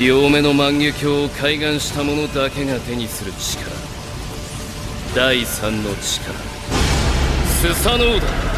両目の万華鏡を開眼した者だけが手にする力。第三の力。スサノオだ